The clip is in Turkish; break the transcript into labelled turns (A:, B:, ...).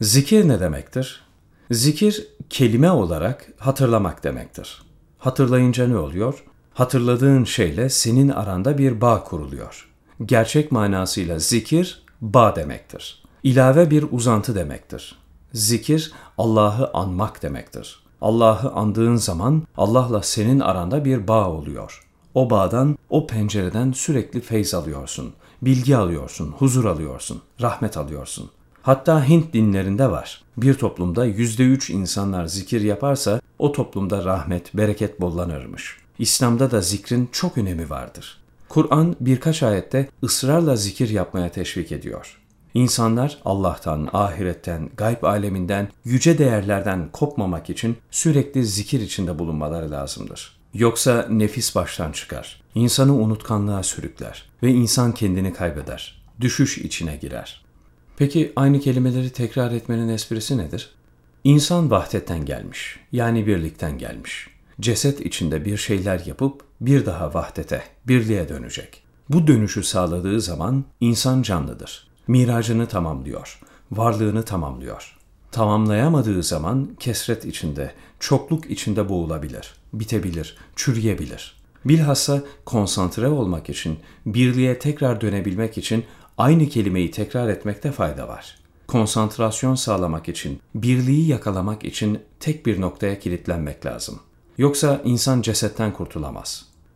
A: Zikir ne demektir? Zikir kelime olarak hatırlamak demektir. Hatırlayınca ne oluyor? Hatırladığın şeyle senin aranda bir bağ kuruluyor. Gerçek manasıyla zikir bağ demektir. İlave bir uzantı demektir. Zikir Allah'ı anmak demektir. Allah'ı andığın zaman Allah'la senin aranda bir bağ oluyor. O bağdan, o pencereden sürekli feyz alıyorsun, bilgi alıyorsun, huzur alıyorsun, rahmet alıyorsun. Hatta Hint dinlerinde var. Bir toplumda yüzde üç insanlar zikir yaparsa o toplumda rahmet, bereket bollanırmış. İslam'da da zikrin çok önemi vardır. Kur'an birkaç ayette ısrarla zikir yapmaya teşvik ediyor. İnsanlar Allah'tan, ahiretten, gayb aleminden, yüce değerlerden kopmamak için sürekli zikir içinde bulunmaları lazımdır. Yoksa nefis baştan çıkar, insanı unutkanlığa sürükler ve insan kendini kaybeder, düşüş içine girer. Peki aynı kelimeleri tekrar etmenin esprisi nedir? İnsan vahdetten gelmiş, yani birlikten gelmiş. Ceset içinde bir şeyler yapıp bir daha vahdete, birliğe dönecek. Bu dönüşü sağladığı zaman insan canlıdır. Miracını tamamlıyor, varlığını tamamlıyor. Tamamlayamadığı zaman kesret içinde, çokluk içinde boğulabilir, bitebilir, çürüyebilir. Bilhassa konsantre olmak için, birliğe tekrar dönebilmek için aynı kelimeyi tekrar etmekte fayda var. Konsantrasyon sağlamak için, birliği yakalamak için tek bir noktaya kilitlenmek lazım. Yoksa insan cesetten kurtulamaz.